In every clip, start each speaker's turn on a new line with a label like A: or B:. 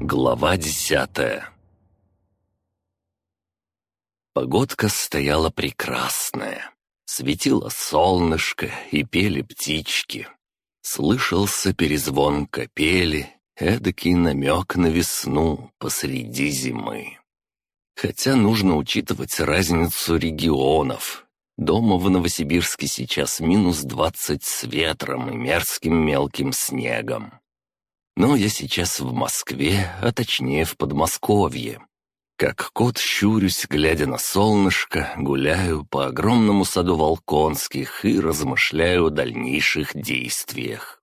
A: Глава десятая Погодка стояла прекрасная. Светило солнышко и пели птички. Слышался перезвон капели, эдакий намек на весну посреди зимы. Хотя нужно учитывать разницу регионов. Дома в Новосибирске сейчас минус двадцать с ветром и мерзким мелким снегом. Но я сейчас в Москве, а точнее в Подмосковье. Как кот щурюсь, глядя на солнышко, гуляю по огромному саду Волконских и размышляю о дальнейших действиях.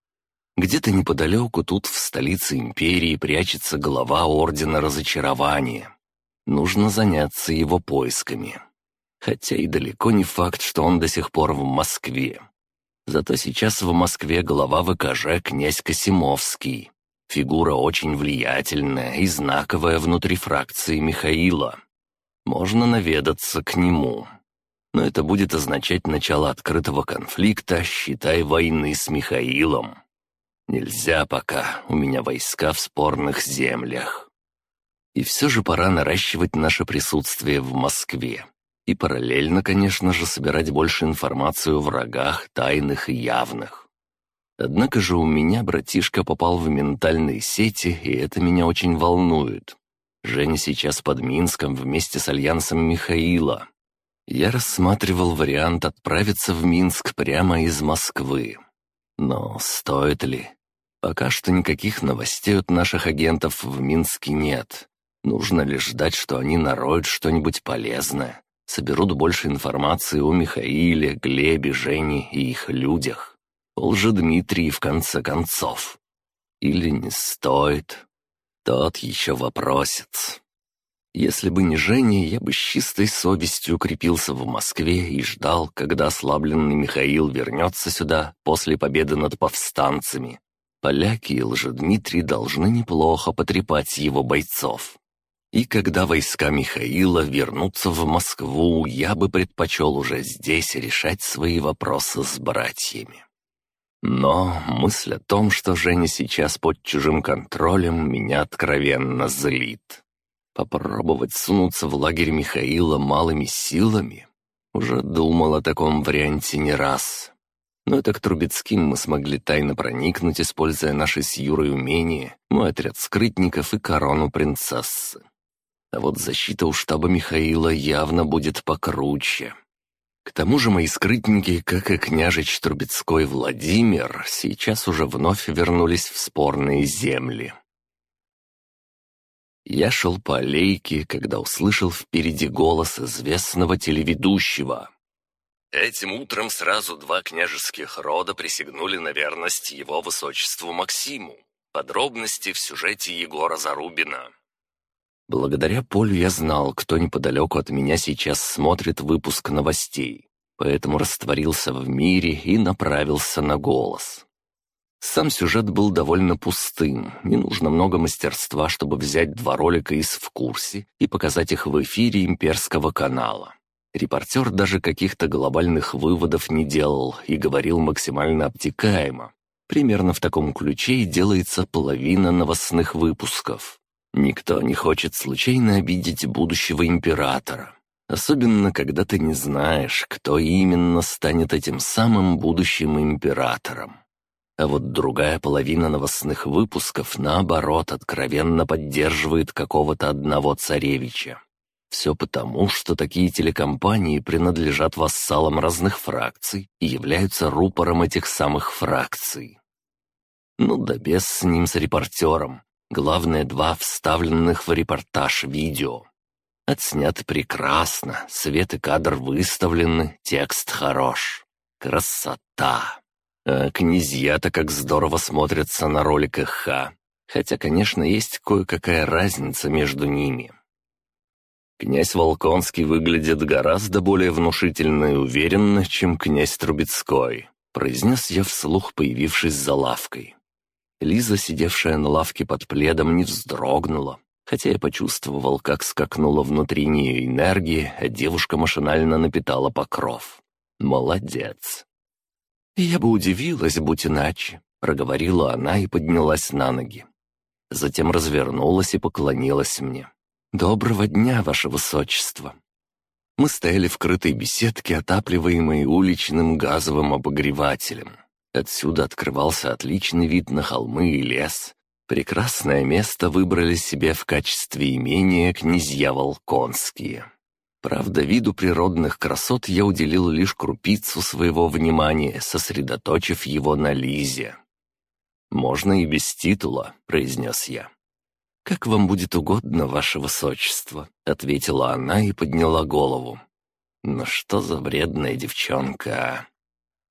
A: Где-то неподалеку тут, в столице империи, прячется глава Ордена Разочарования. Нужно заняться его поисками. Хотя и далеко не факт, что он до сих пор в Москве. Зато сейчас в Москве глава ВКЖ князь Косимовский. Фигура очень влиятельная и знаковая внутри фракции Михаила. Можно наведаться к нему. Но это будет означать начало открытого конфликта, считай, войны с Михаилом. Нельзя пока, у меня войска в спорных землях. И все же пора наращивать наше присутствие в Москве. И параллельно, конечно же, собирать больше информации о врагах, тайных и явных. Однако же у меня братишка попал в ментальные сети, и это меня очень волнует. Женя сейчас под Минском вместе с альянсом Михаила. Я рассматривал вариант отправиться в Минск прямо из Москвы. Но стоит ли? Пока что никаких новостей от наших агентов в Минске нет. Нужно лишь ждать, что они нароют что-нибудь полезное, соберут больше информации о Михаиле, Глебе, Жене и их людях. Лжедмитрий, в конце концов. Или не стоит? Тот еще вопросец. Если бы не Женя, я бы с чистой совестью укрепился в Москве и ждал, когда ослабленный Михаил вернется сюда после победы над повстанцами. Поляки и Лжедмитрий должны неплохо потрепать его бойцов. И когда войска Михаила вернутся в Москву, я бы предпочел уже здесь решать свои вопросы с братьями. Но мысль о том, что Женя сейчас под чужим контролем, меня откровенно злит. Попробовать сунуться в лагерь Михаила малыми силами? Уже думал о таком варианте не раз. Но это к Трубецким мы смогли тайно проникнуть, используя наши с Юрой умения, мой отряд скрытников и корону принцессы. А вот защита у штаба Михаила явно будет покруче. К тому же мои скрытники, как и княжич Трубецкой Владимир, сейчас уже вновь вернулись в спорные земли. Я шел по аллейке, когда услышал впереди голос известного телеведущего. Этим утром сразу два княжеских рода присягнули на верность его высочеству Максиму. Подробности в сюжете Егора Зарубина. Благодаря Полю я знал, кто неподалеку от меня сейчас смотрит выпуск новостей, поэтому растворился в мире и направился на голос. Сам сюжет был довольно пустым, не нужно много мастерства, чтобы взять два ролика из «В курсе» и показать их в эфире имперского канала. Репортер даже каких-то глобальных выводов не делал и говорил максимально обтекаемо. Примерно в таком ключе и делается половина новостных выпусков. Никто не хочет случайно обидеть будущего императора. Особенно, когда ты не знаешь, кто именно станет этим самым будущим императором. А вот другая половина новостных выпусков, наоборот, откровенно поддерживает какого-то одного царевича. Все потому, что такие телекомпании принадлежат вассалам разных фракций и являются рупором этих самых фракций. Ну да без с ним, с репортером. Главное, два вставленных в репортаж видео. Отснят прекрасно, свет и кадр выставлены, текст хорош. Красота! А князья-то как здорово смотрятся на роликах Ха. Хотя, конечно, есть кое-какая разница между ними. Князь Волконский выглядит гораздо более внушительно и уверенно, чем князь Трубецкой, произнес я вслух, появившись за лавкой. Лиза, сидевшая на лавке под пледом, не вздрогнула, хотя я почувствовал, как скакнула внутри нее энергия, а девушка машинально напитала покров. Молодец. «Я бы удивилась, будь иначе», — проговорила она и поднялась на ноги. затем развернулась и поклонилась мне. «Доброго дня, ваше высочество!» Мы стояли в крытой беседке, отапливаемой уличным газовым обогревателем. Отсюда открывался отличный вид на холмы и лес. Прекрасное место выбрали себе в качестве имения князья Волконские. Правда, виду природных красот я уделил лишь крупицу своего внимания, сосредоточив его на Лизе. «Можно и без титула», — произнес я. «Как вам будет угодно, ваше высочество», — ответила она и подняла голову. «Ну что за вредная девчонка, а?»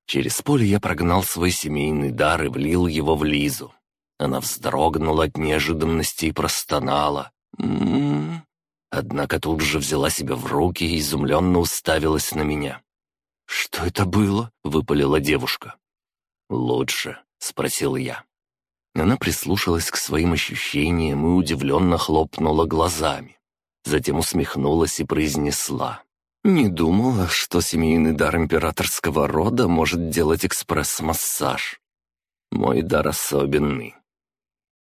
A: Через поле я прогнал свой семейный дар и влил его в Лизу. Она вздрогнула от неожиданности и простонала. «М -м -м, Однако тут же взяла себя в руки и изумленно уставилась на меня. «Что это было?» — выпалила девушка. «Лучше», — спросил я. Она прислушалась к своим ощущениям и удивленно хлопнула глазами. Затем усмехнулась и произнесла. «Не думала, что семейный дар императорского рода может делать экспресс-массаж. Мой дар особенный».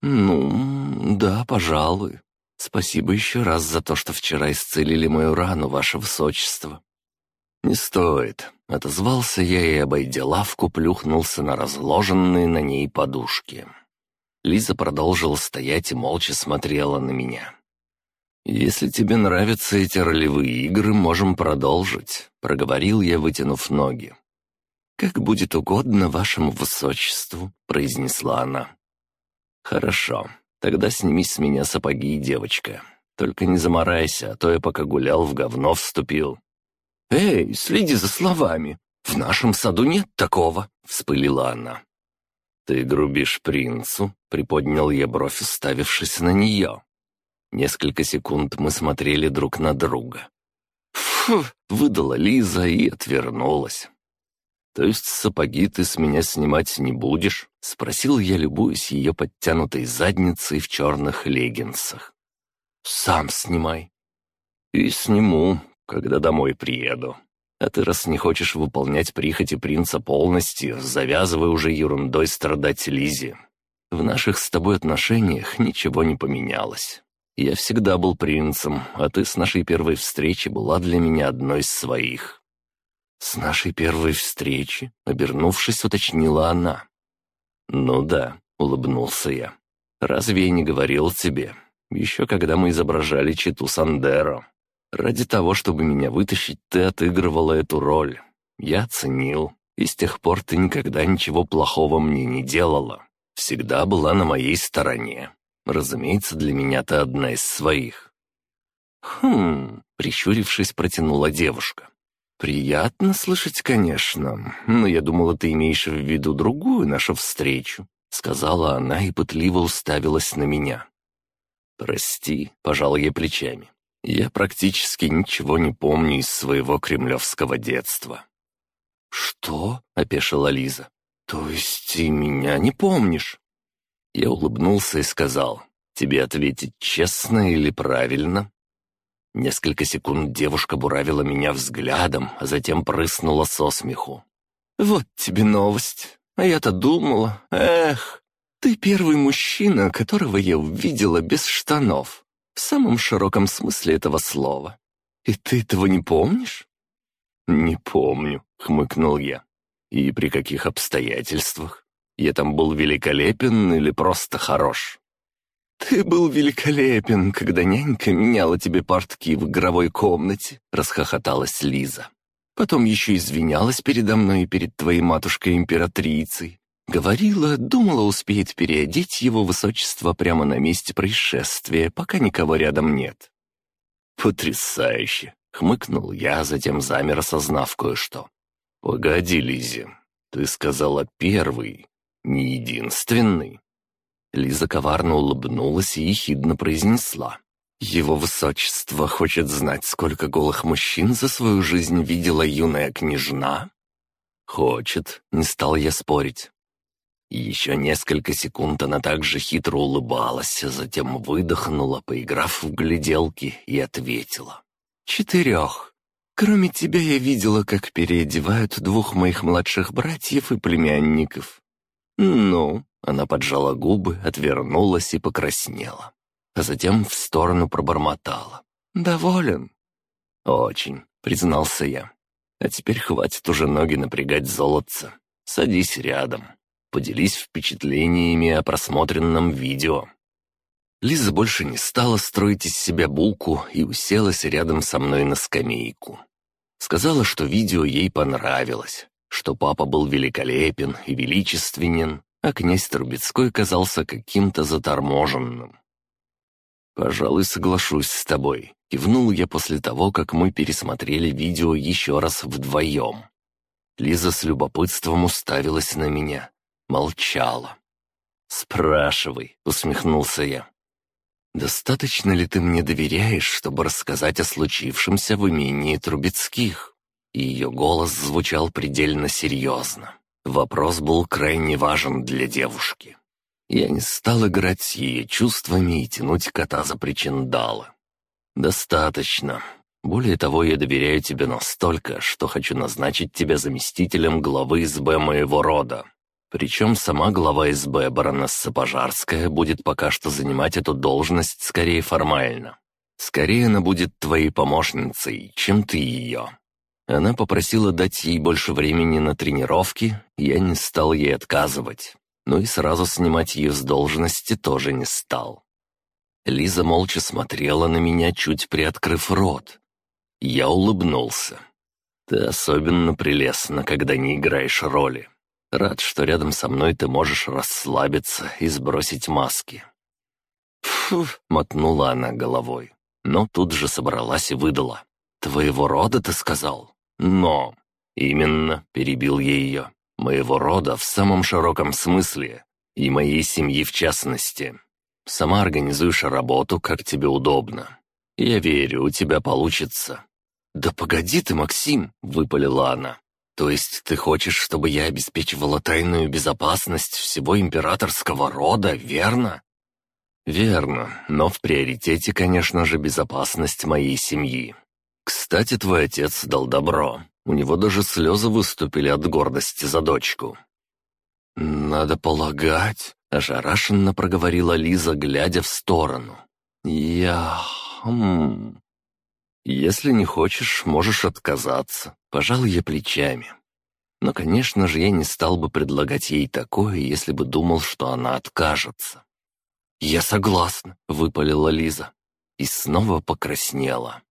A: «Ну, да, пожалуй», Спасибо еще раз за то, что вчера исцелили мою рану, ваше высочество». «Не стоит», — отозвался я и, обойдя лавку, плюхнулся на разложенные на ней подушки. Лиза продолжила стоять и молча смотрела на меня. «Если тебе нравятся эти ролевые игры, можем продолжить», — проговорил я, вытянув ноги. «Как будет угодно вашему высочеству», — произнесла она. «Хорошо. Тогда сними с меня сапоги, девочка. Только не заморайся, а то я пока гулял, в говно вступил». «Эй, следи за словами. В нашем саду нет такого», — вспылила она. «Ты грубишь принцу?» — приподнял я бровь, уставившись на нее. Несколько секунд мы смотрели друг на друга. «Фу!» — выдала Лиза и отвернулась. «То есть сапоги ты с меня снимать не будешь?» — спросил я, любуясь ее подтянутой задницей в черных леггинсах. «Сам снимай». «И сниму, когда домой приеду. А ты, раз не хочешь выполнять прихоти принца полностью, завязывай уже ерундой страдать Лизе. В наших с тобой отношениях ничего не поменялось. Я всегда был принцем, а ты с нашей первой встречи была для меня одной из своих. «С нашей первой встречи?» — обернувшись, уточнила она. «Ну да», — улыбнулся я. «Разве я не говорил тебе? Еще когда мы изображали читу Сандеро. Ради того, чтобы меня вытащить, ты отыгрывала эту роль. Я ценил, и с тех пор ты никогда ничего плохого мне не делала. Всегда была на моей стороне. Разумеется, для меня ты одна из своих». «Хм...» — прищурившись, протянула девушка. «Приятно слышать, конечно, но я думала, ты имеешь в виду другую нашу встречу», — сказала она и пытливо уставилась на меня. «Прости», — пожал я плечами. «Я практически ничего не помню из своего кремлевского детства». «Что?» — опешила Лиза. «То есть ты меня не помнишь?» Я улыбнулся и сказал, «Тебе ответить честно или правильно?» Несколько секунд девушка буравила меня взглядом, а затем прыснула со смеху. «Вот тебе новость. А я-то думала, эх, ты первый мужчина, которого я увидела без штанов. В самом широком смысле этого слова. И ты этого не помнишь?» «Не помню», — хмыкнул я. «И при каких обстоятельствах? Я там был великолепен или просто хорош?» «Ты был великолепен, когда нянька меняла тебе портки в игровой комнате», — расхохоталась Лиза. «Потом еще извинялась передо мной и перед твоей матушкой-императрицей. Говорила, думала, успеет переодеть его высочество прямо на месте происшествия, пока никого рядом нет». «Потрясающе!» — хмыкнул я, затем замер, осознав кое-что. «Погоди, Лизи, ты сказала первый, не единственный». Лиза коварно улыбнулась и ехидно произнесла. «Его высочество хочет знать, сколько голых мужчин за свою жизнь видела юная княжна?» «Хочет», — не стал я спорить. Еще несколько секунд она также хитро улыбалась, затем выдохнула, поиграв в гляделки, и ответила. «Четырех. Кроме тебя я видела, как переодевают двух моих младших братьев и племянников. Ну, Она поджала губы, отвернулась и покраснела. А затем в сторону пробормотала. «Доволен?» «Очень», — признался я. «А теперь хватит уже ноги напрягать золотца. Садись рядом. Поделись впечатлениями о просмотренном видео». Лиза больше не стала строить из себя булку и уселась рядом со мной на скамейку. Сказала, что видео ей понравилось, что папа был великолепен и величественен, а князь Трубецкой казался каким-то заторможенным. «Пожалуй, соглашусь с тобой», — кивнул я после того, как мы пересмотрели видео еще раз вдвоем. Лиза с любопытством уставилась на меня, молчала. «Спрашивай», — усмехнулся я. «Достаточно ли ты мне доверяешь, чтобы рассказать о случившемся в имении Трубецких?» Ее голос звучал предельно серьезно. Вопрос был крайне важен для девушки. Я не стал играть с ее чувствами и тянуть кота за причиндалы. «Достаточно. Более того, я доверяю тебе настолько, что хочу назначить тебя заместителем главы СБ моего рода. Причем сама глава СБ, баронесса Пожарская, будет пока что занимать эту должность скорее формально. Скорее она будет твоей помощницей, чем ты ее. Она попросила дать ей больше времени на тренировки, я не стал ей отказывать. Но и сразу снимать ее с должности тоже не стал. Лиза молча смотрела на меня, чуть приоткрыв рот. Я улыбнулся. «Ты особенно прелестна, когда не играешь роли. Рад, что рядом со мной ты можешь расслабиться и сбросить маски». «Фу!» — мотнула она головой, но тут же собралась и выдала. «Твоего рода, ты сказал?» «Но...» «Именно», — перебил я ее, — «моего рода в самом широком смысле, и моей семьи в частности. Сама организуешь работу, как тебе удобно. Я верю, у тебя получится». «Да погоди ты, Максим!» — выпалила она. «То есть ты хочешь, чтобы я обеспечивала тайную безопасность всего императорского рода, верно?» «Верно, но в приоритете, конечно же, безопасность моей семьи. «Кстати, твой отец дал добро. У него даже слезы выступили от гордости за дочку». «Надо полагать», — ошарашенно проговорила Лиза, глядя в сторону. «Я... Хм... Если не хочешь, можешь отказаться. Пожал я плечами. Но, конечно же, я не стал бы предлагать ей такое, если бы думал, что она откажется. «Я согласна», — выпалила Лиза. И снова покраснела.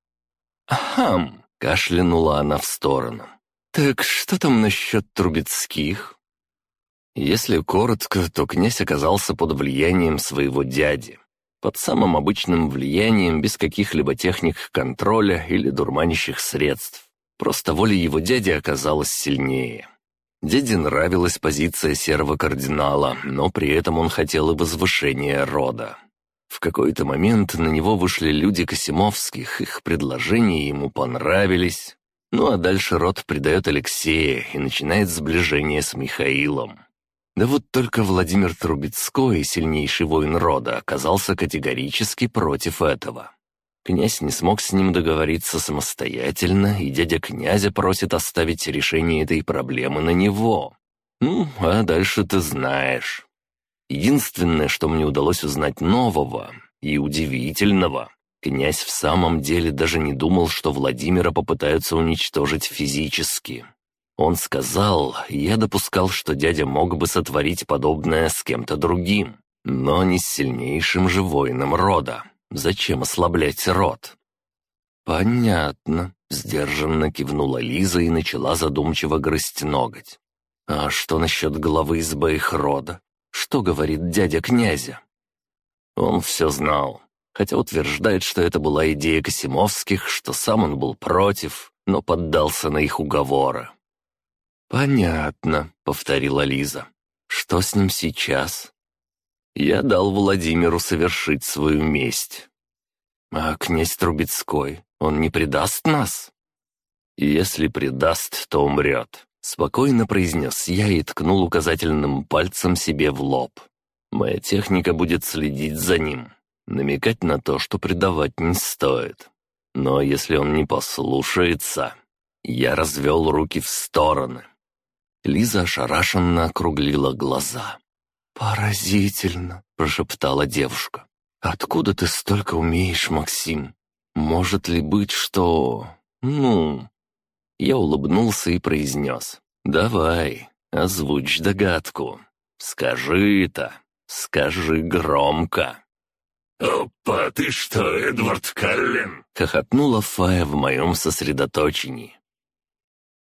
A: «Ахам!» — кашлянула она в сторону. «Так что там насчет Трубецких?» Если коротко, то князь оказался под влиянием своего дяди. Под самым обычным влиянием, без каких-либо техник контроля или дурманящих средств. Просто воля его дяди оказалась сильнее. Деде нравилась позиция серого кардинала, но при этом он хотел и возвышения рода. В какой-то момент на него вышли люди Косимовских, их предложения ему понравились. Ну а дальше род предает Алексея и начинает сближение с Михаилом. Да вот только Владимир Трубецкой, сильнейший воин рода, оказался категорически против этого. Князь не смог с ним договориться самостоятельно, и дядя князя просит оставить решение этой проблемы на него. Ну, а дальше ты знаешь. Единственное, что мне удалось узнать нового и удивительного, князь в самом деле даже не думал, что Владимира попытаются уничтожить физически. Он сказал, я допускал, что дядя мог бы сотворить подобное с кем-то другим, но не с сильнейшим же воином рода. Зачем ослаблять род? «Понятно», — сдержанно кивнула Лиза и начала задумчиво грызть ноготь. «А что насчет главы избы их рода? Что говорит дядя князя? Он все знал, хотя утверждает, что это была идея Косимовских, что сам он был против, но поддался на их уговоры. «Понятно», — повторила Лиза. «Что с ним сейчас?» «Я дал Владимиру совершить свою месть». «А князь Трубецкой, он не предаст нас?» «Если предаст, то умрет. Спокойно произнес я и ткнул указательным пальцем себе в лоб. Моя техника будет следить за ним, намекать на то, что предавать не стоит. Но если он не послушается... Я развел руки в стороны. Лиза ошарашенно округлила глаза. «Поразительно», — прошептала девушка. «Откуда ты столько умеешь, Максим? Может ли быть, что... ну...» Я улыбнулся и произнес. «Давай, озвучь догадку. Скажи это. Скажи громко».
B: «Опа, ты что, Эдвард Каллен?»
A: — хохотнула Фая в моем сосредоточении.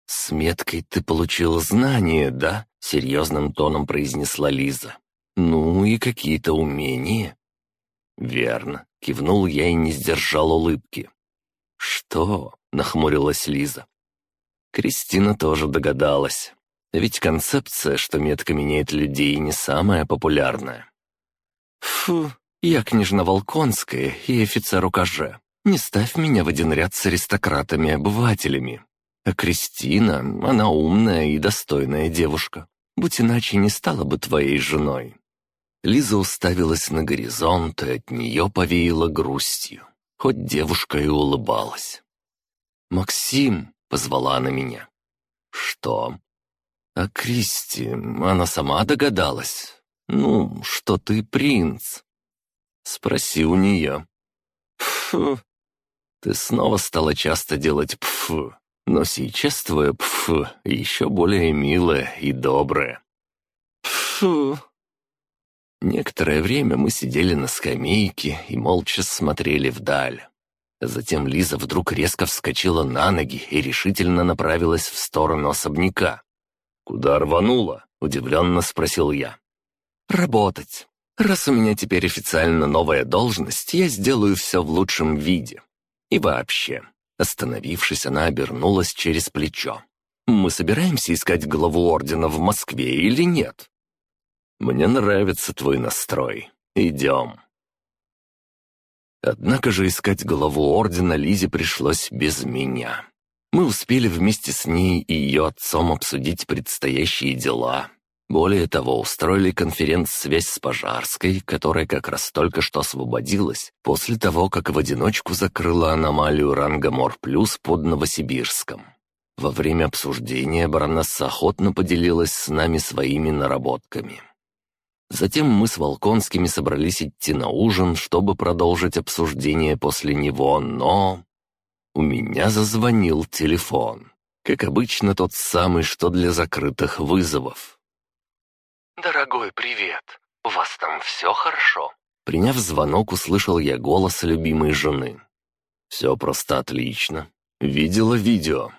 A: «С меткой ты получил знания, да?» — серьезным тоном произнесла Лиза. «Ну и какие-то умения». «Верно», — кивнул я и не сдержал улыбки. «Что?» — нахмурилась Лиза. Кристина тоже догадалась. Ведь концепция, что метка меняет людей, не самая популярная. «Фу, я княжна Волконская и офицер укаже. Не ставь меня в один ряд с аристократами-обывателями. А Кристина, она умная и достойная девушка. Будь иначе, не стала бы твоей женой». Лиза уставилась на горизонт, и от нее повеяло грустью. Хоть девушка и улыбалась. «Максим!» — позвала она меня. «Что?» «А Кристи, она сама догадалась. Ну, что ты принц?» «Спроси у нее». «Пф, ты снова стала часто делать пф, но сейчас твое пф еще более милое и доброе». «Пф». Некоторое время мы сидели на скамейке и молча смотрели вдаль. Затем Лиза вдруг резко вскочила на ноги и решительно направилась в сторону особняка. «Куда рванула?» — удивленно спросил я. «Работать. Раз у меня теперь официально новая должность, я сделаю все в лучшем виде. И вообще...» Остановившись, она обернулась через плечо. «Мы собираемся искать главу ордена в Москве или нет?» «Мне нравится твой настрой. Идем». Однако же искать главу ордена Лизе пришлось без меня. Мы успели вместе с ней и ее отцом обсудить предстоящие дела. Более того, устроили конференц-связь с Пожарской, которая как раз только что освободилась, после того, как в одиночку закрыла аномалию ранга Мор Плюс под Новосибирском. Во время обсуждения баронесса охотно поделилась с нами своими наработками. Затем мы с Волконскими собрались идти на ужин, чтобы продолжить обсуждение после него, но... У меня зазвонил телефон. Как обычно, тот самый, что для закрытых вызовов. «Дорогой, привет. У вас там все хорошо?» Приняв звонок, услышал я голос любимой жены. «Все просто отлично. Видела видео?»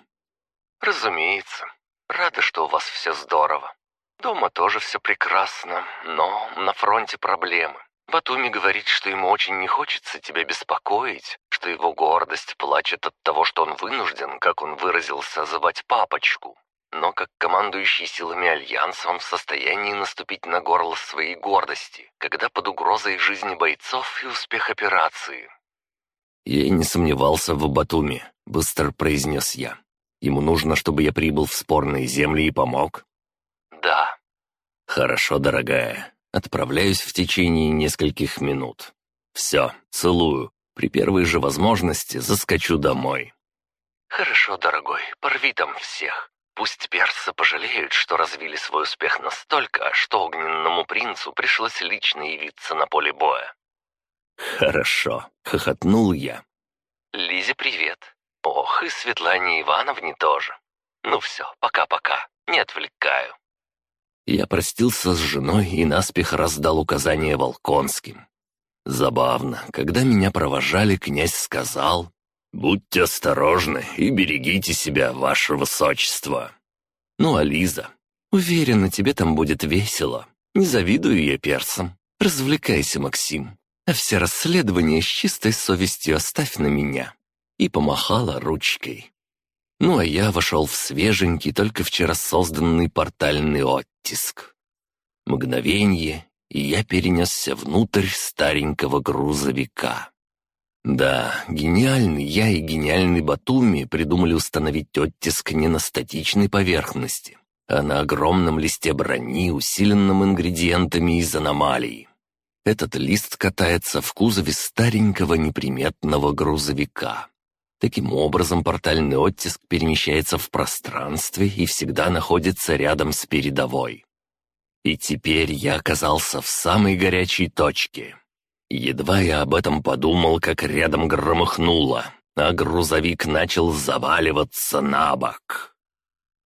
A: «Разумеется. Рада, что у вас все здорово. Дома тоже все прекрасно, но на фронте проблемы. Батуми говорит, что ему очень не хочется тебя беспокоить, что его гордость плачет от того, что он вынужден, как он выразился, звать папочку. Но как командующий силами Альянса он в состоянии наступить на горло своей гордости, когда под угрозой жизни бойцов и успех операции. «Я и не сомневался в Батуми», — быстро произнес я. «Ему нужно, чтобы я прибыл в спорные земли и помог. «Да». «Хорошо, дорогая. Отправляюсь в течение нескольких минут. Все, целую. При первой же возможности заскочу домой». «Хорошо, дорогой, порви там всех. Пусть персы пожалеют, что развили свой успех настолько, что огненному принцу пришлось лично явиться на поле боя». «Хорошо», — хохотнул я. «Лизе привет. Ох, и Светлане Ивановне тоже. Ну все, пока-пока, не отвлекаю». Я простился с женой и наспех раздал указания Волконским. Забавно, когда меня провожали, князь сказал, «Будьте осторожны и берегите себя, ваше высочество». Ну а? Уверена, тебе там будет весело. Не завидую я персам. Развлекайся, Максим. А все расследования с чистой совестью оставь на меня. И помахала ручкой. Ну а я вошел в свеженький, только вчера созданный портальный оттиск. Мгновенье, и я перенесся внутрь старенького грузовика. Да, гениальный я и гениальный Батуми придумали установить оттиск не на статичной поверхности, а на огромном листе брони, усиленном ингредиентами из аномалий. Этот лист катается в кузове старенького неприметного грузовика. Таким образом, портальный оттиск перемещается в пространстве и всегда находится рядом с передовой. и теперь я оказался в самой горячей точке. Едва я об этом подумал, как рядом громыхнуло, а грузовик начал заваливаться на бок.